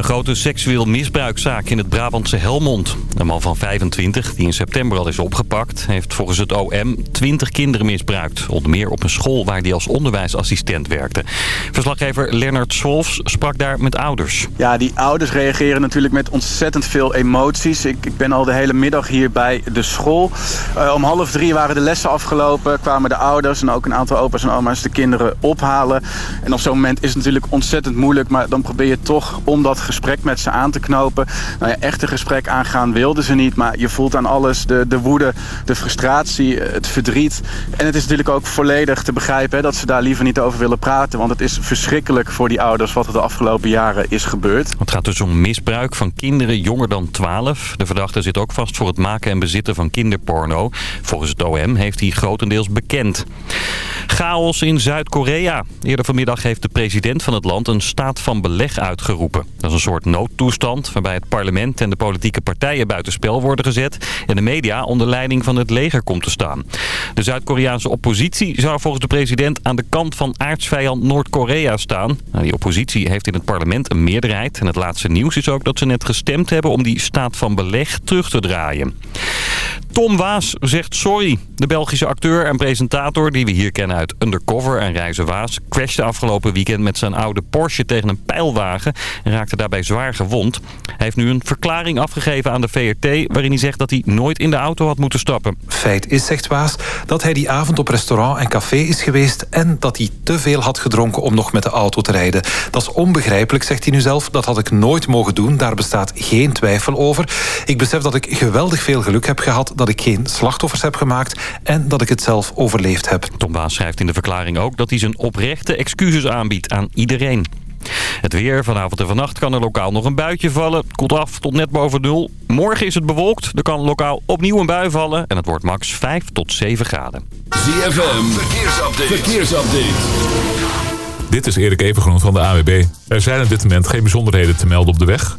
Een grote seksueel misbruikzaak in het Brabantse Helmond. Een man van 25, die in september al is opgepakt... heeft volgens het OM 20 kinderen misbruikt. Onder meer op een school waar hij als onderwijsassistent werkte. Verslaggever Lennart Swolfs sprak daar met ouders. Ja, die ouders reageren natuurlijk met ontzettend veel emoties. Ik, ik ben al de hele middag hier bij de school. Uh, om half drie waren de lessen afgelopen. Kwamen de ouders en ook een aantal opa's en oma's de kinderen ophalen. En op zo'n moment is het natuurlijk ontzettend moeilijk. Maar dan probeer je toch om dat gesprek met ze aan te knopen. Nou ja, echt een gesprek aangaan wilden ze niet. Maar je voelt aan alles de, de woede, de frustratie, het verdriet. En het is natuurlijk ook volledig te begrijpen dat ze daar liever niet over willen praten. Want het is verschrikkelijk voor die ouders wat er de afgelopen jaren is gebeurd. Het gaat dus om misbruik van kinderen jonger dan 12. De verdachte zit ook vast voor het maken en bezitten van kinderporno. Volgens het OM heeft hij grotendeels bekend. Chaos in Zuid-Korea. Eerder vanmiddag heeft de president van het land een staat van beleg uitgeroepen. Een soort noodtoestand waarbij het parlement en de politieke partijen buitenspel worden gezet... en de media onder leiding van het leger komt te staan. De Zuid-Koreaanse oppositie zou volgens de president aan de kant van aardsvijand Noord-Korea staan. Nou, die oppositie heeft in het parlement een meerderheid. En het laatste nieuws is ook dat ze net gestemd hebben om die staat van beleg terug te draaien. Tom Waas zegt sorry. De Belgische acteur en presentator die we hier kennen uit Undercover en Reizen Waas... crashte afgelopen weekend met zijn oude Porsche tegen een pijlwagen... en raakte daarbij zwaar gewond. Hij heeft nu een verklaring afgegeven aan de VRT... waarin hij zegt dat hij nooit in de auto had moeten stappen. Feit is, zegt Waas, dat hij die avond op restaurant en café is geweest... en dat hij te veel had gedronken om nog met de auto te rijden. Dat is onbegrijpelijk, zegt hij nu zelf. Dat had ik nooit mogen doen, daar bestaat geen twijfel over. Ik besef dat ik geweldig veel geluk heb gehad... dat ik geen slachtoffers heb gemaakt en dat ik het zelf overleefd heb. Tom Waas schrijft in de verklaring ook dat hij zijn oprechte excuses aanbiedt aan iedereen. Het weer. Vanavond en vannacht kan er lokaal nog een buitje vallen. Koelt af tot net boven nul. Morgen is het bewolkt. Er kan lokaal opnieuw een bui vallen. En het wordt max 5 tot 7 graden. ZFM. Verkeersupdate. Verkeersupdate. Dit is Erik Evengroen van de AWB. Er zijn op dit moment geen bijzonderheden te melden op de weg.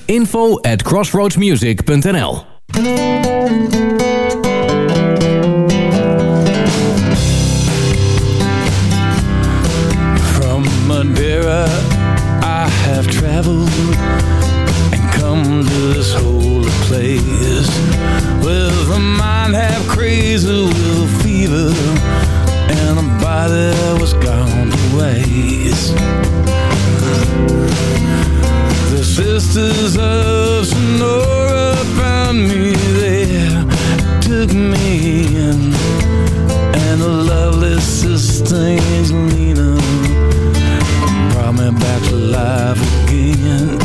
info at crossroadsmusic.nl From Madeira I have traveled and come to this holy place. With a mind half crazy with fever and a body that was gone to waste sisters of Sonora found me there, took me in, and the lovely sister Angelina brought me back to life again.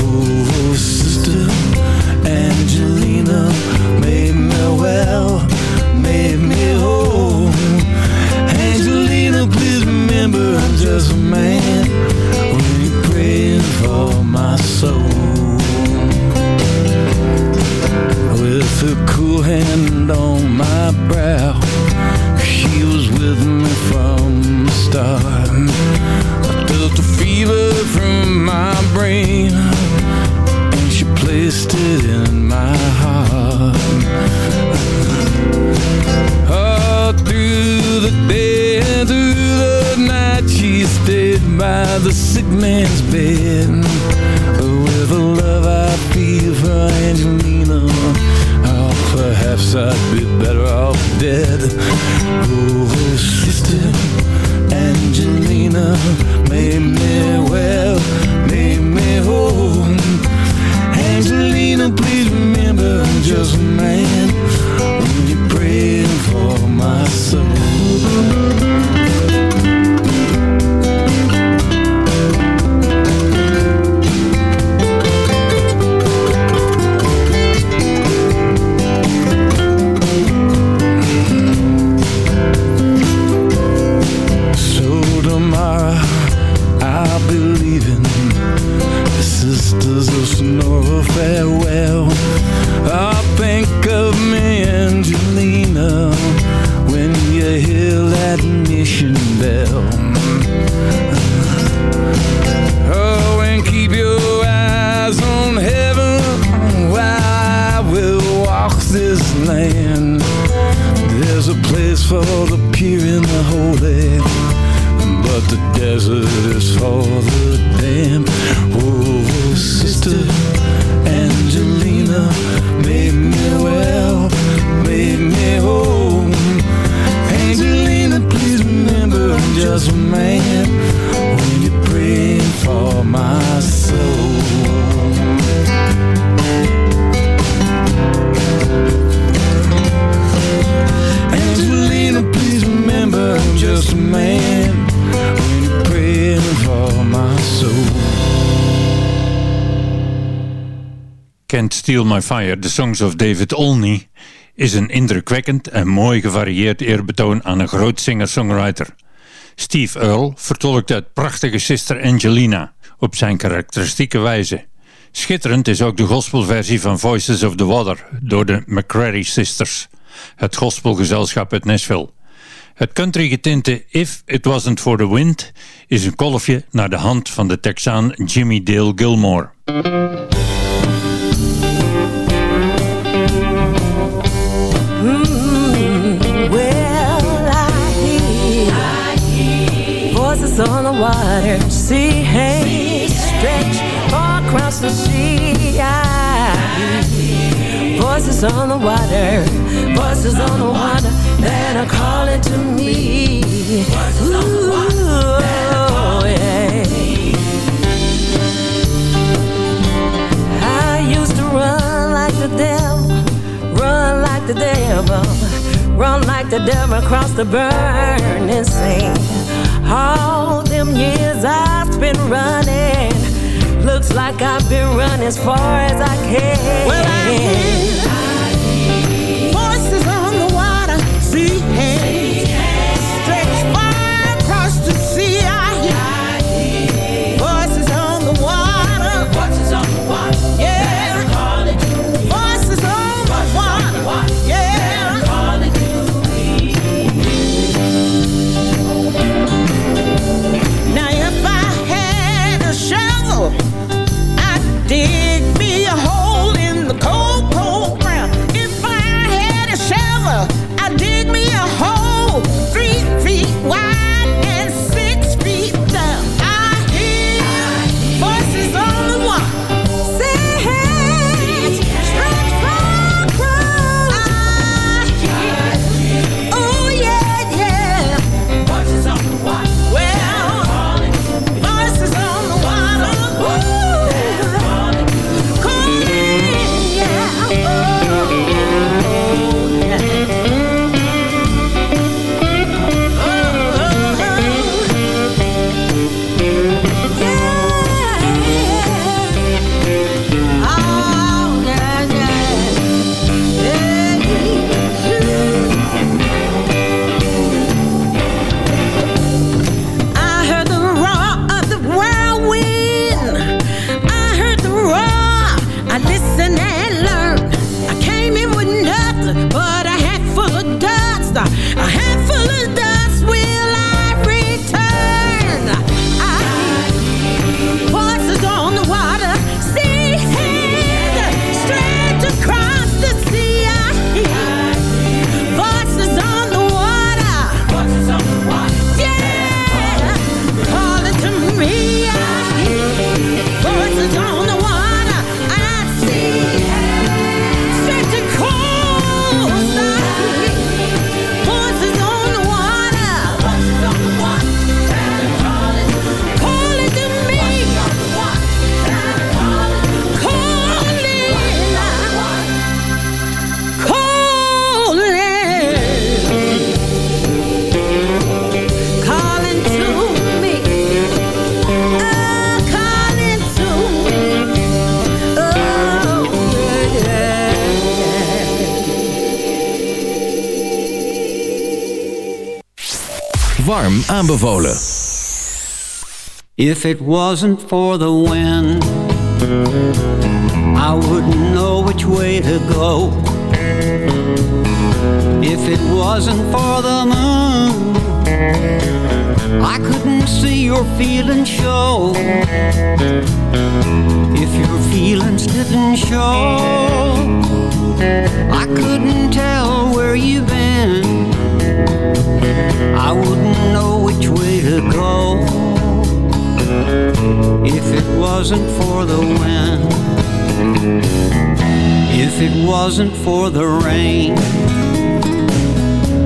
Oh, sister Angelina made me well, made me whole. Angelina, please remember I'm just a man when you're praying for soul. With a cool hand on my brow, she was with me from the start. I took the fever from my brain, and she placed it in my heart. All through the day and through the night She stayed by the sick man's bed perhaps I'd be better off dead. Oh, sister Angelina? Made me well, made me whole Angelina, please remember I'm just a man Steal My Fire, The Songs of David Olney, is een indrukwekkend en mooi gevarieerd eerbetoon aan een groot singer-songwriter. Steve Earle vertolkt het prachtige Sister Angelina op zijn karakteristieke wijze. Schitterend is ook de gospelversie van Voices of the Water door de McCrary Sisters, het gospelgezelschap uit Nashville. Het country getinte If It Wasn't For The Wind is een kolfje naar de hand van de Texaan Jimmy Dale Gilmore. On the water, sea hey, stretch far across the sea. Voices on the water, voices on the water that are calling to me. Ooh, yeah. I used to run like the devil, run like the devil, run like the devil across the burning sea. All them years I've been running, looks like I've been running as far as I can. Well, I hear voices on the water, sea aanbevolen. If it wasn't for the wind, I wouldn't know which way to go. If it wasn't for the moon, I couldn't see your feelings show. If your feelings didn't show, I couldn't tell where you've been. I wouldn't know which way to go if it wasn't for the wind. If it wasn't for the rain,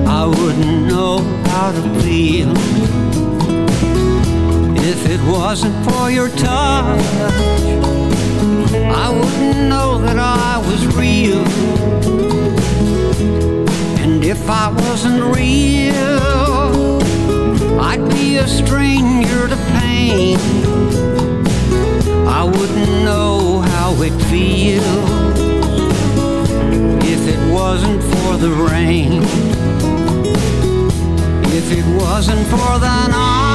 I wouldn't know how to feel. If it wasn't for your touch, I wouldn't know that I was real. And if I wasn't real, I'd be a stranger to pain. I wouldn't know how it feels if it wasn't for the rain. If it wasn't for the night,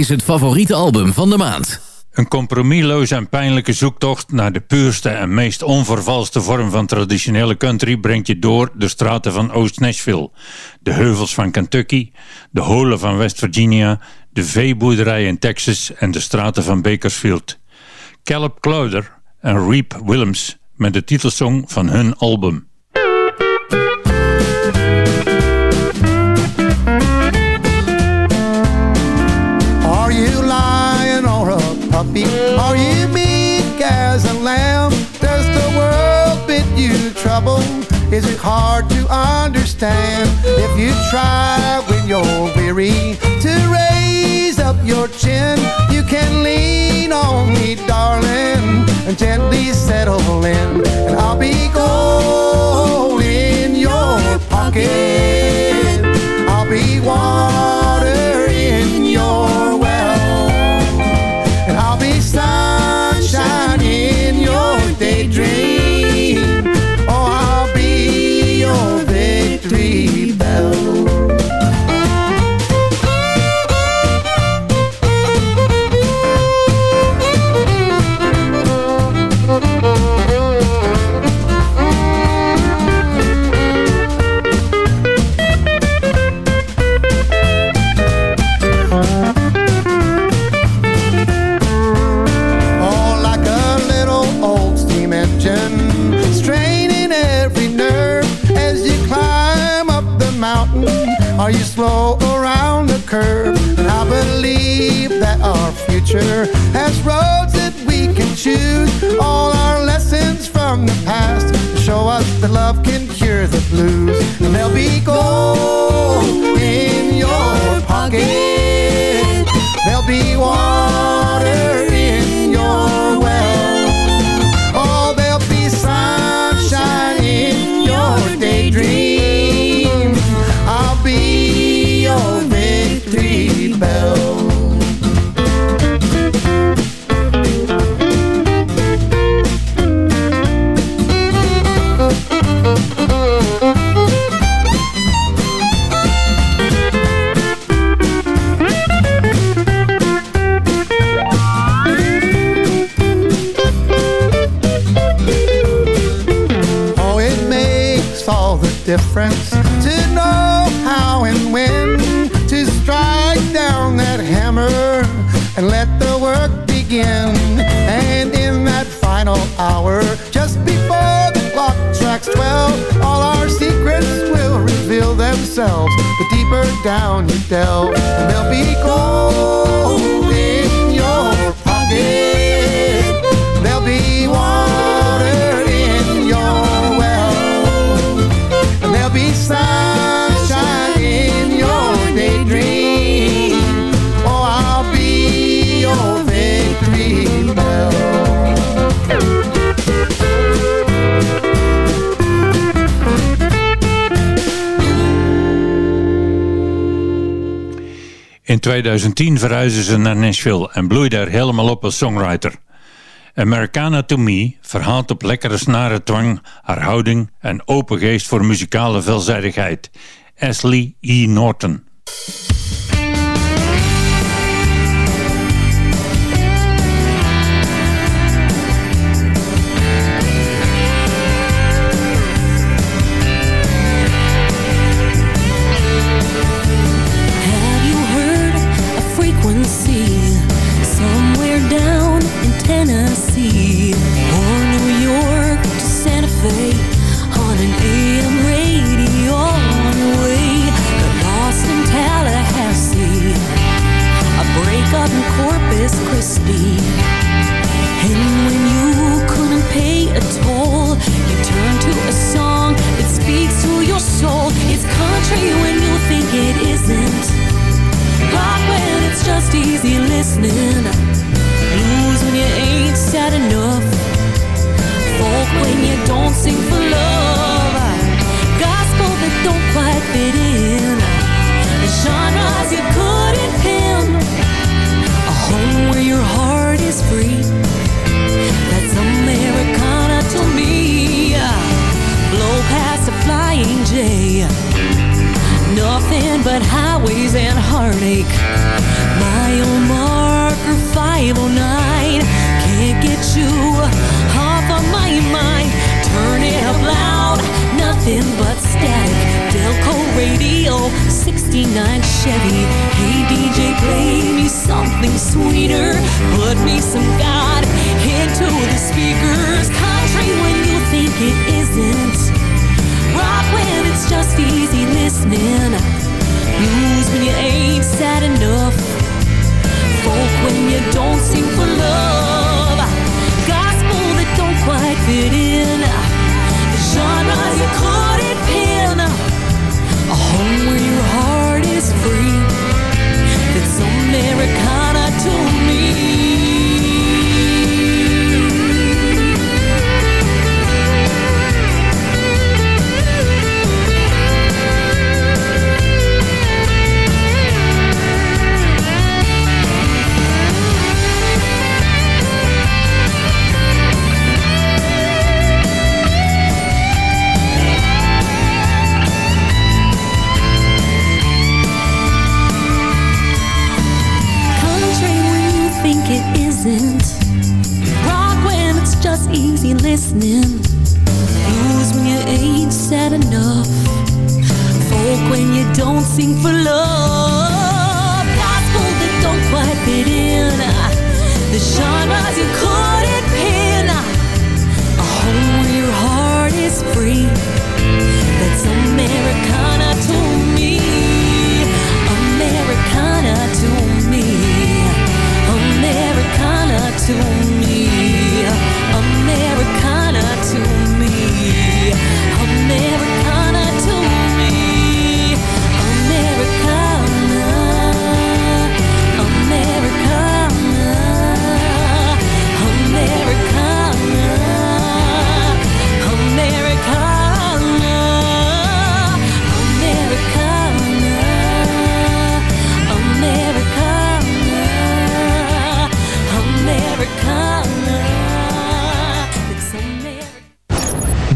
is het favoriete album van de maand. Een compromisloze en pijnlijke zoektocht naar de puurste en meest onvervalste vorm van traditionele country brengt je door de straten van Oost-Nashville, de heuvels van Kentucky, de holen van West Virginia, de veeboerderij in Texas en de straten van Bakersfield. Caleb Clowder en Reep Willems met de titelsong van hun album. Trouble? Is it hard to understand? If you try when you're weary to raise up your chin, you can lean on me, darling, and gently settle in. And I'll be gold in your pocket. I'll be water Are you slow around the curve? And I believe that our future has roads that we can choose. All our lessons from the past show us that love can cure the blues. And there'll be gold in your pocket. There'll be one friends to know how and when to strike down that hammer and let the work begin. And in that final hour, just before the clock strikes 12, all our secrets will reveal themselves. The deeper down you delve, and they'll be cold. In 2010 verhuisde ze naar Nashville en bloeide er helemaal op als songwriter. Americana to Me verhaalt op lekkere snaren twang, haar houding en open geest voor muzikale veelzijdigheid. Ashley E. Norton.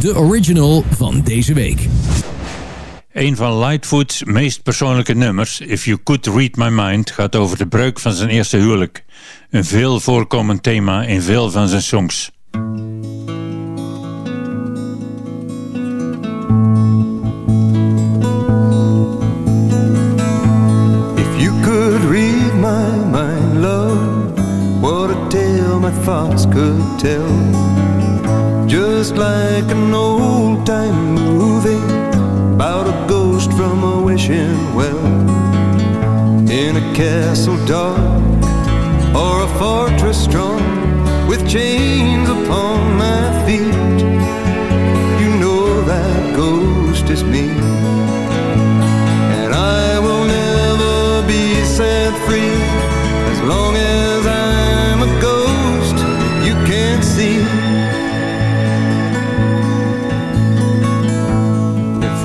De original van deze week. Een van Lightfoot's meest persoonlijke nummers, If You Could Read My Mind, gaat over de breuk van zijn eerste huwelijk. Een veel voorkomend thema in veel van zijn songs. If you could read my mind, love, what a tale my thoughts could tell. Just like an old time movie about a ghost from a wishing well. In a castle dark or a fortress strong with chains upon my feet. You know that ghost is me. And I will never be set free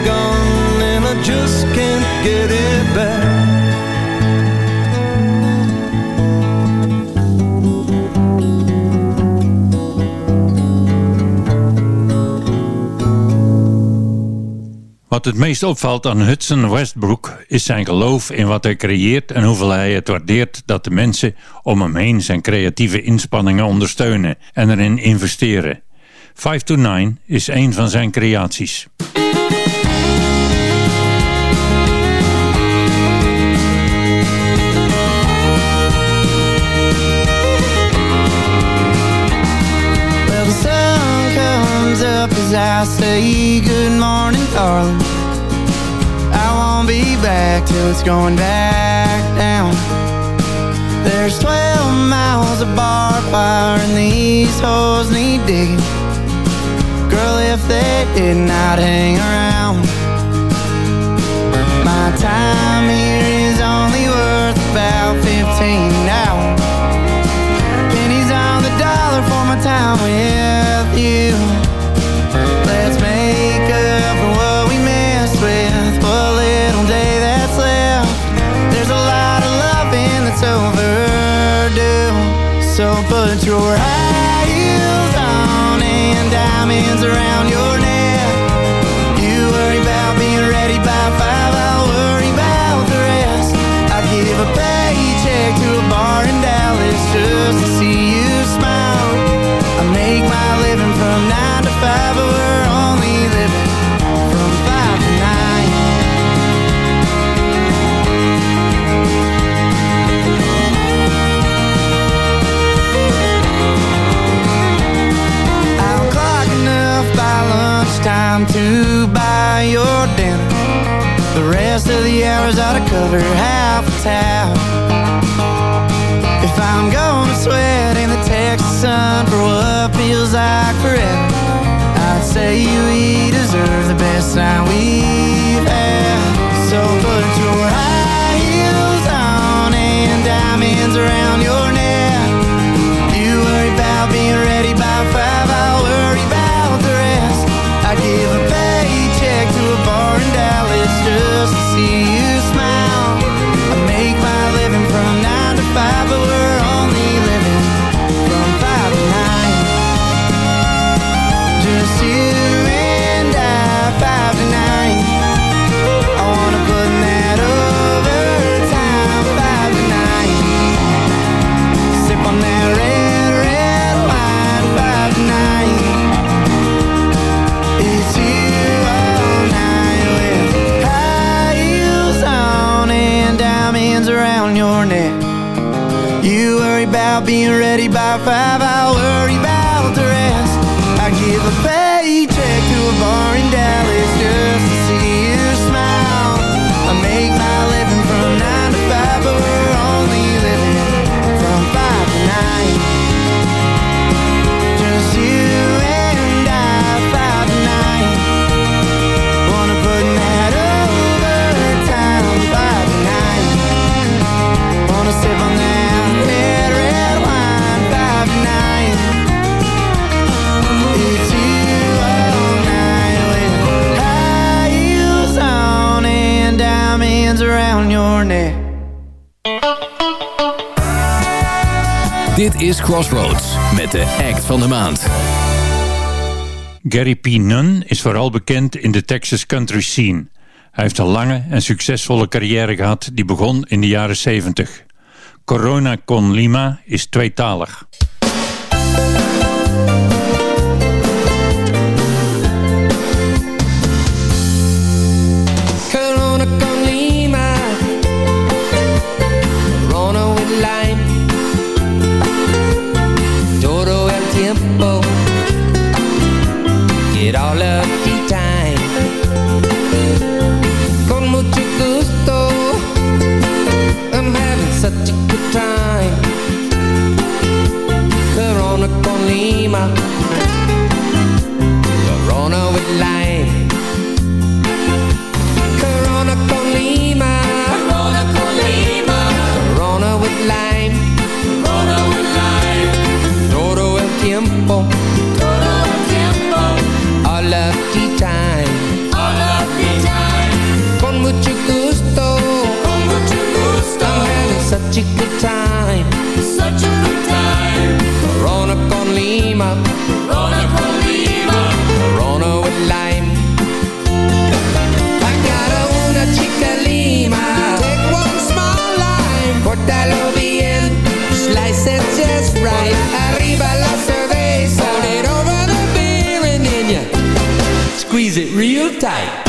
gone and I just can't get it back Wat het meest opvalt aan Hudson Westbrook is zijn geloof in wat hij creëert en hoeveel hij het waardeert dat de mensen om hem heen zijn creatieve inspanningen ondersteunen en erin investeren. 5 to 9 is een van zijn creaties. As I say good morning, darling. I won't be back till it's going back down. There's 12 miles of barbed wire and these holes need digging. Girl, if they did not hang around, my time here is only worth about 15 now. So put your high heels on and diamonds around your neck. You worry about being ready by five, I'll worry about the rest. I give a paycheck to a bar in Dallas just to see you smile. I make my living from nine to five, lunchtime to buy your dinner. The rest of the hours ought to cover half the town. If I'm gonna sweat in the Texas sun for what feels like forever, I'd say we deserve the best time we've had. So put your high heels on and diamonds around your about being ready by five, I'll around your neck. Dit is Crossroads met de act van de maand. Gary P. Nunn is vooral bekend in de Texas country scene. Hij heeft een lange en succesvolle carrière gehad die begon in de jaren 70. Corona con Lima is tweetalig. Get all of the time. Con mucho gusto I'm having such a good time. Corona con Lima Corona with lime. Corona con Lima Corona con Lima Corona with lime. Corona with lime. Todo el tiempo such a good time. Such a good time. Corona con Lima. Corona con Lima. Corona with lime. I got a una chica lima. Take one small lime. Córtalo bien. Slice it just right. Arriba la cerveza. Pour it over the beer And then you Squeeze it real tight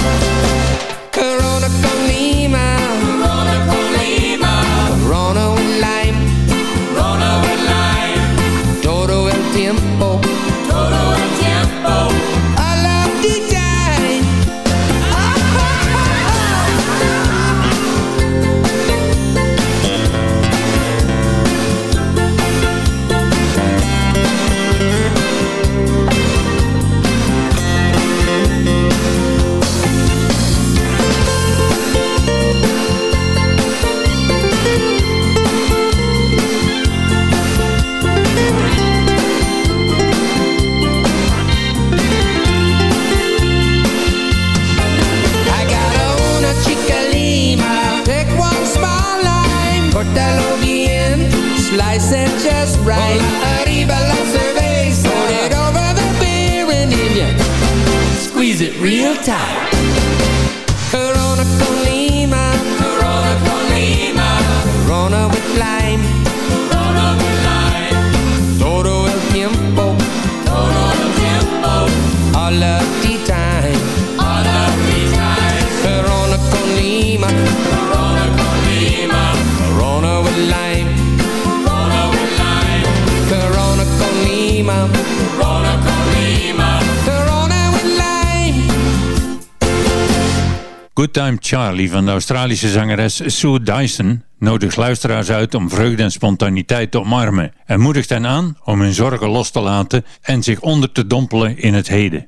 Charlie van de Australische zangeres Sue Dyson nodigt luisteraars uit om vreugde en spontaniteit te omarmen en moedigt hen aan om hun zorgen los te laten en zich onder te dompelen in het heden.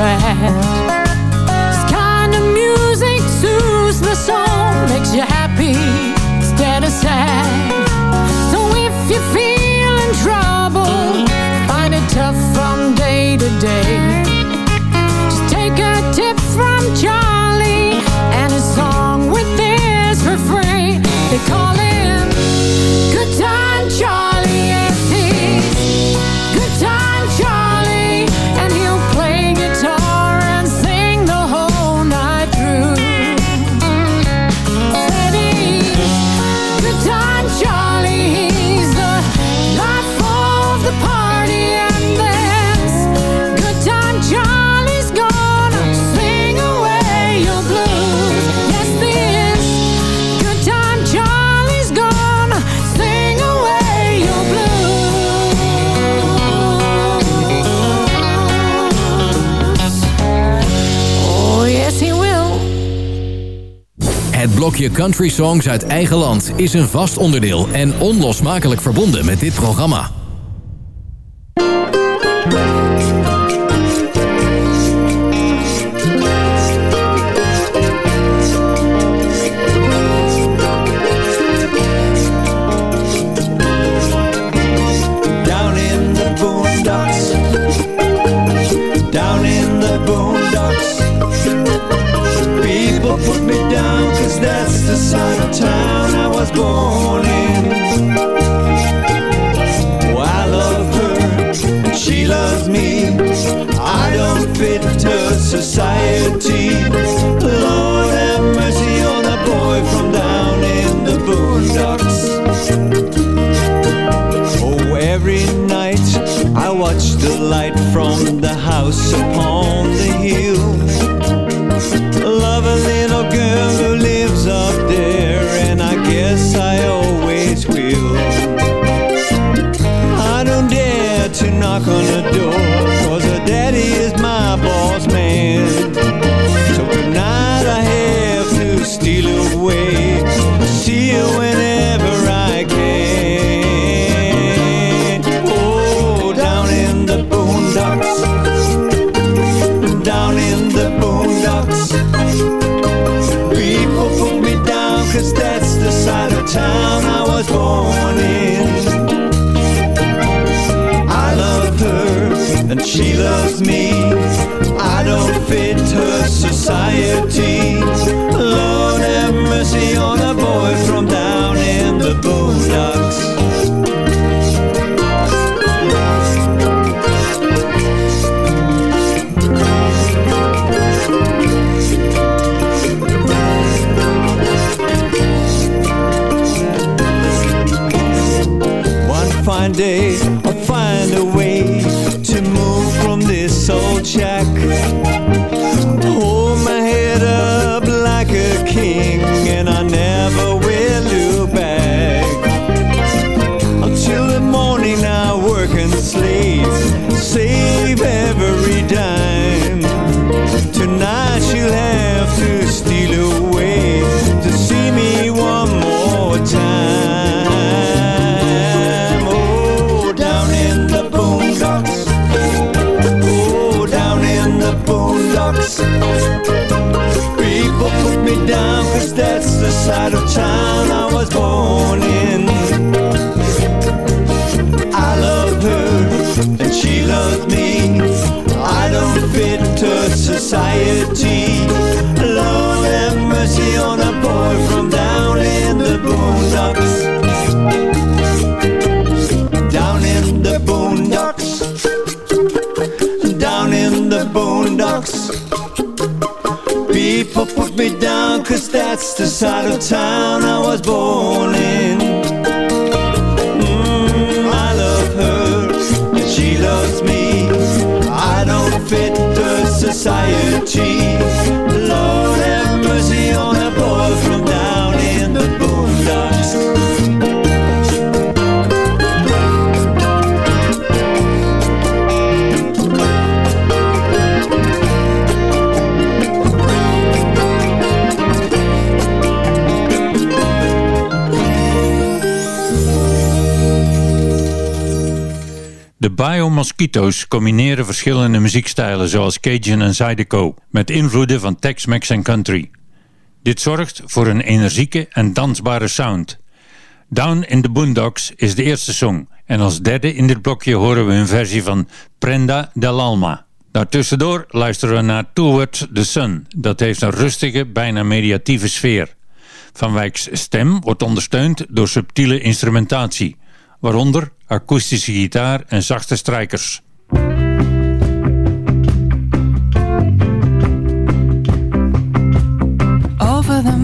back blokje country songs uit eigen land is een vast onderdeel en onlosmakelijk verbonden met dit programma. she loves me. Out of town, I was born in. I loved her and she loved me. I don't fit to society. me down Cause that's the side of town I was born in. Mm, I love her and she loves me. I don't fit the society. Bio Mosquitos combineren verschillende muziekstijlen zoals Cajun en Zydeco met invloeden van Tex-Mex en country. Dit zorgt voor een energieke en dansbare sound. Down in the Boondocks is de eerste song en als derde in dit blokje horen we een versie van Prenda dell'Alma. Daartussendoor luisteren we naar Towards the Sun. Dat heeft een rustige, bijna mediatieve sfeer. Van Wijk's stem wordt ondersteund door subtiele instrumentatie waaronder akoestische gitaar en zachte strijkers. Over the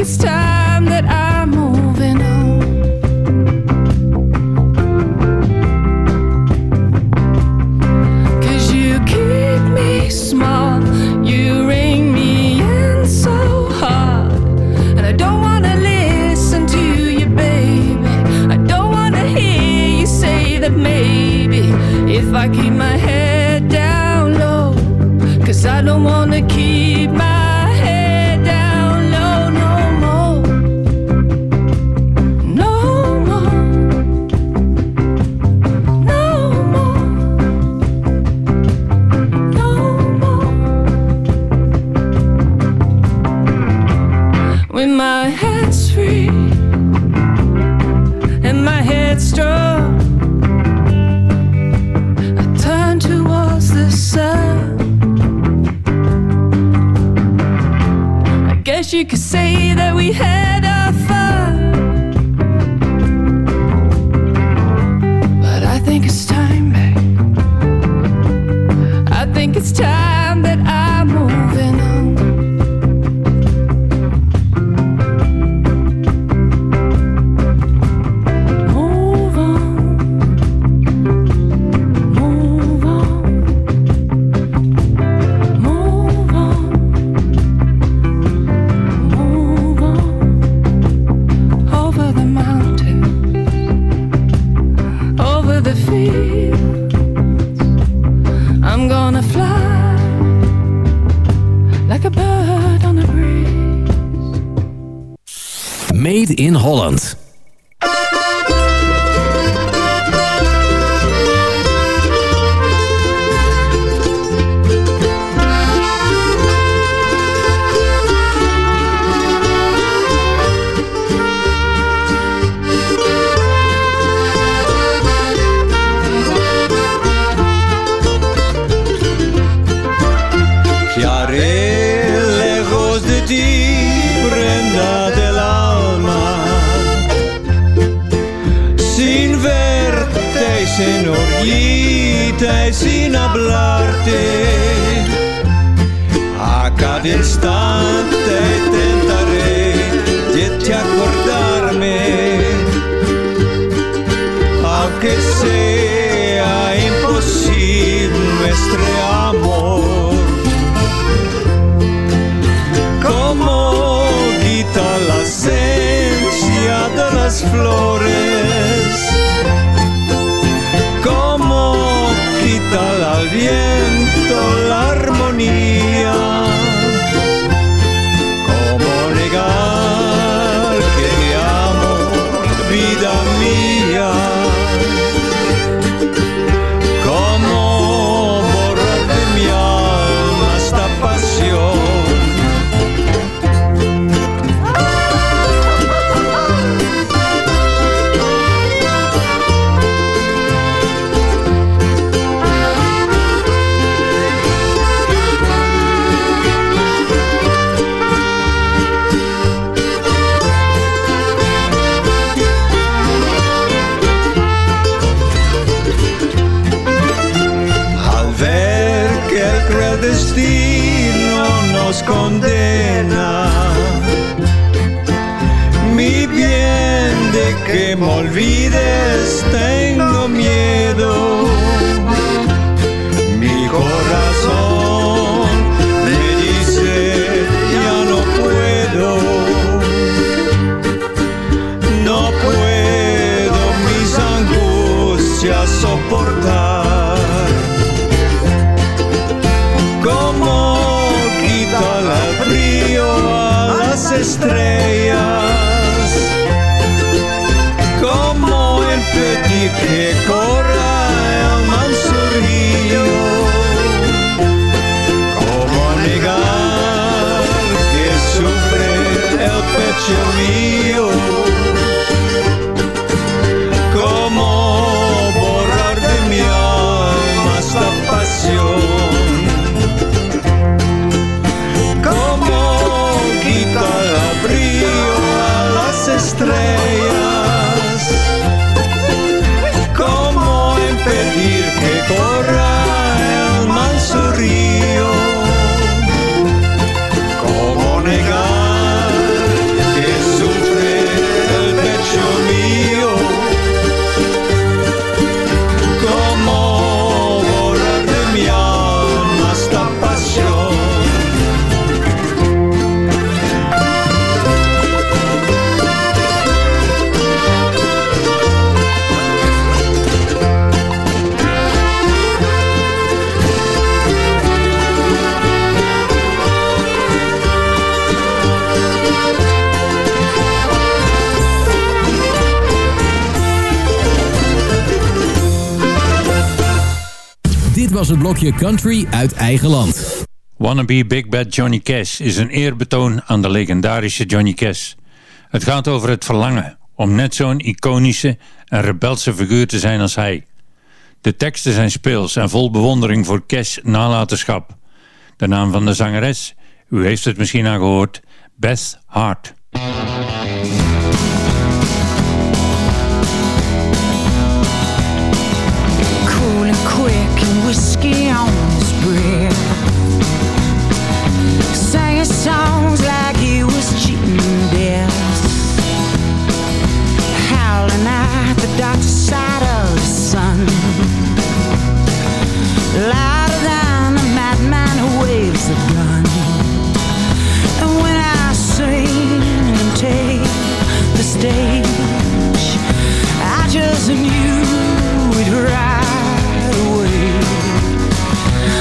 it's time. amor. Como quita la esencia de las flores, como quita al viento la armonía. destino nos condena. Mi bien de que me olvides, tengo miedo. was het blokje Country uit eigen land. Wannabe Big Bad Johnny Cash is een eerbetoon aan de legendarische Johnny Cash. Het gaat over het verlangen om net zo'n iconische en rebelse figuur te zijn als hij. De teksten zijn speels en vol bewondering voor Cash nalatenschap. De naam van de zangeres, u heeft het misschien al gehoord, Beth Hart.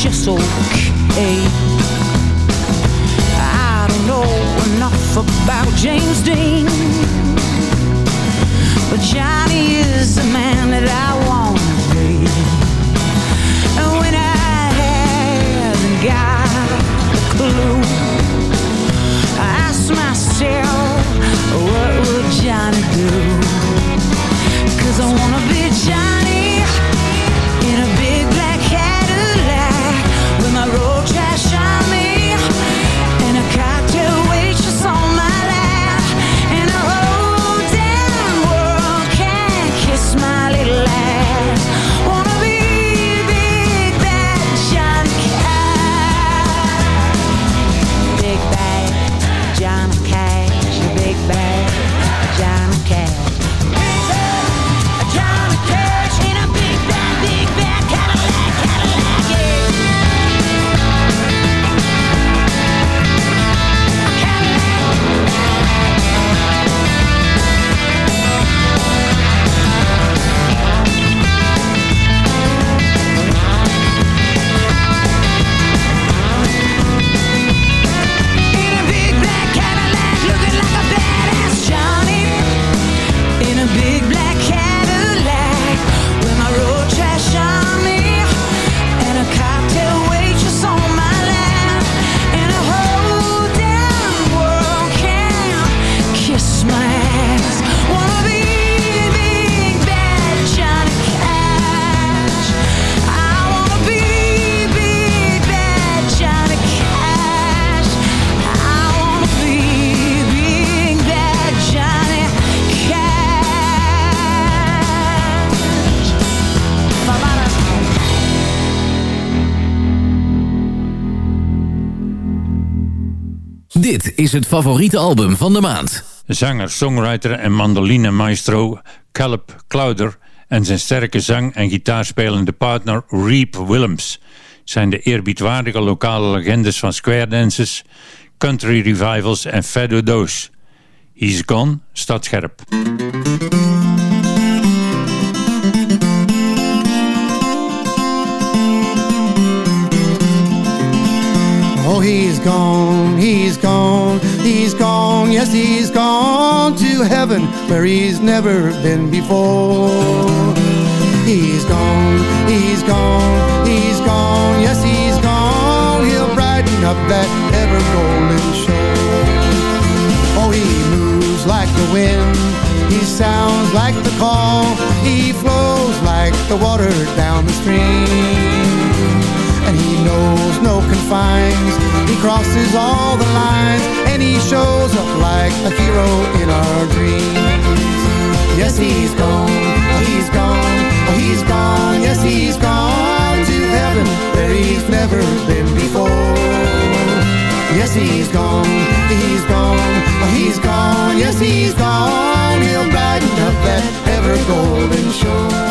just okay. I don't know enough about James Dean, but Johnny is the man that I want. is het favoriete album van de maand. Zanger, songwriter en mandolinemmaestro Caleb Clouder en zijn sterke zang- en gitaarspelende partner Reep Willems zijn de eerbiedwaardige lokale legendes van square dances, country revivals en fado doos. He's Gone stadscherp. He's gone, he's gone, he's gone, yes, he's gone to heaven where he's never been before. He's gone, he's gone, he's gone, yes, he's gone. He'll brighten up that ever golden shore. Oh, he moves like the wind, he sounds like the call, he flows like the water down the stream. Knows no confines. He crosses all the lines And he shows up like a hero in our dreams. Yes, he's gone, he's gone, he's gone. Yes, he's gone to heaven Where he's never been before. Yes, he's gone, he's gone, he's gone. Yes, he's gone. He'll brighten up that ever golden shore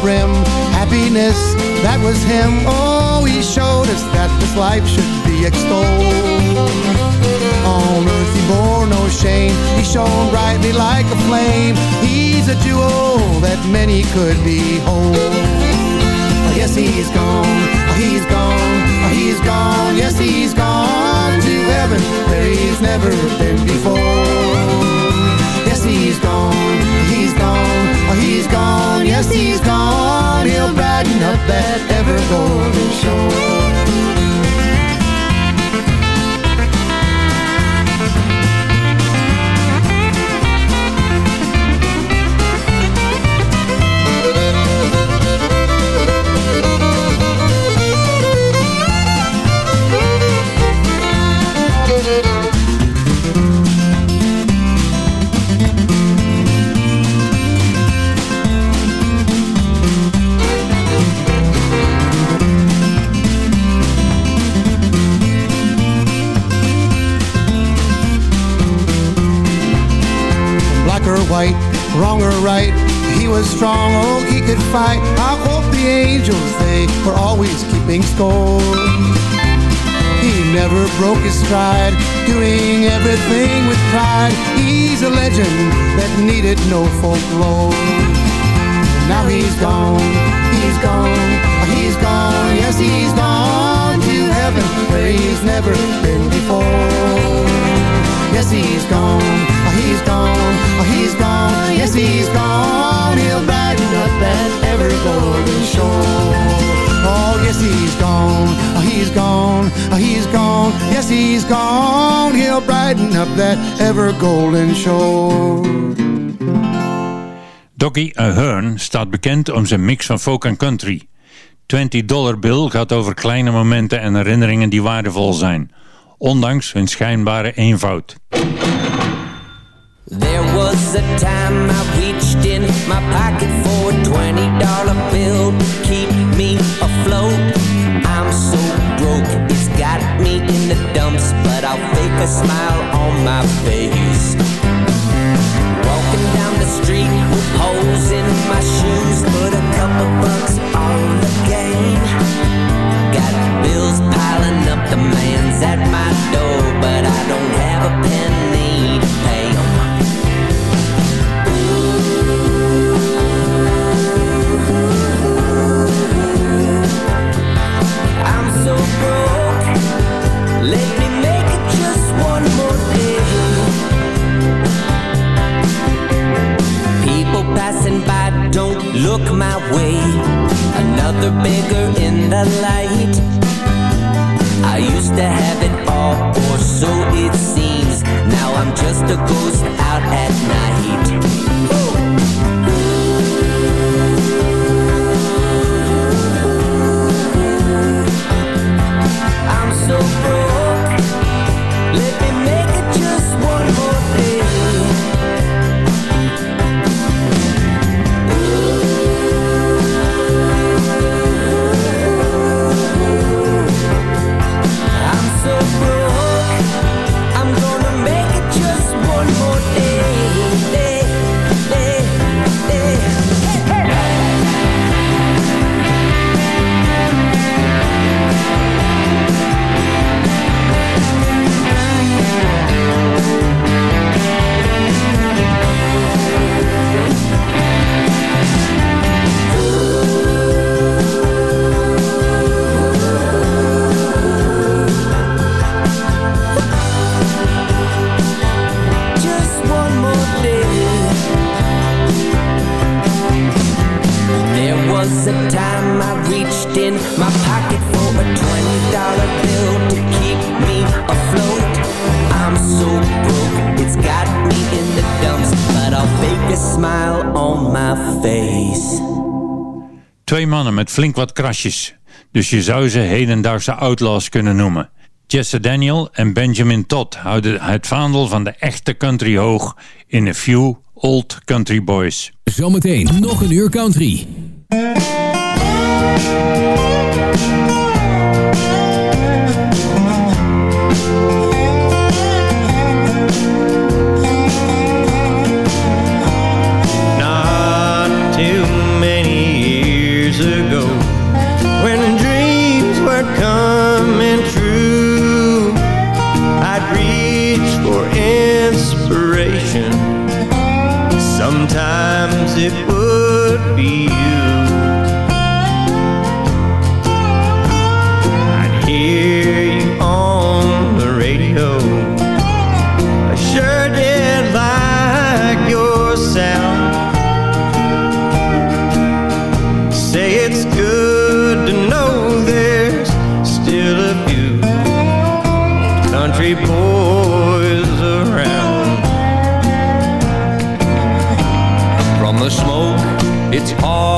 brim Happiness, that was him. Oh, he showed us that this life should be extolled. On earth he bore no shame. He shone brightly like a flame. He's a jewel that many could behold. Oh, Yes, he's gone, oh, he's gone, oh, he's gone. Yes, he's gone to heaven Where he's never been before Yes, he's gone, he's gone, oh, he's gone, yes, he's gone. He'll brighten up that ever golden shore. Right. He was strong, oh, he could fight. I hope the angels, they were always keeping score. He never broke his stride, doing everything with pride. He's a legend that needed no folklore. Now he's gone, he's gone, he's gone, yes, he's gone to heaven where he's never been before. Yes, he's gone, he's gone, he's gone, yes, he's gone. He'll brighten up that ever golden shore. Oh, yes, he's gone, he's gone, he's gone, yes, he's gone. He'll brighten up that ever golden shore. Doggy Ahern staat bekend om zijn mix van folk en country. 20 Dollar Bill gaat over kleine momenten en herinneringen die waardevol zijn, ondanks hun schijnbare eenvoud. There was a time I reached in my pocket for a $20 bill to keep me afloat. I'm so broke, it's got me in the dumps, but I'll fake a smile on my face. Walking down the street with holes in my shoes, put a couple bucks on the game. Got bills piling up, the man's at my door, but I don't have a penny look my way. Another beggar in the light. I used to have it all, or so it seems. Now I'm just a ghost out at night. met flink wat krasjes. Dus je zou ze hedendaagse outlaws kunnen noemen. Jesse Daniel en Benjamin Todd houden het vaandel van de echte country hoog in A Few Old Country Boys. Zometeen nog een uur country. It's hard.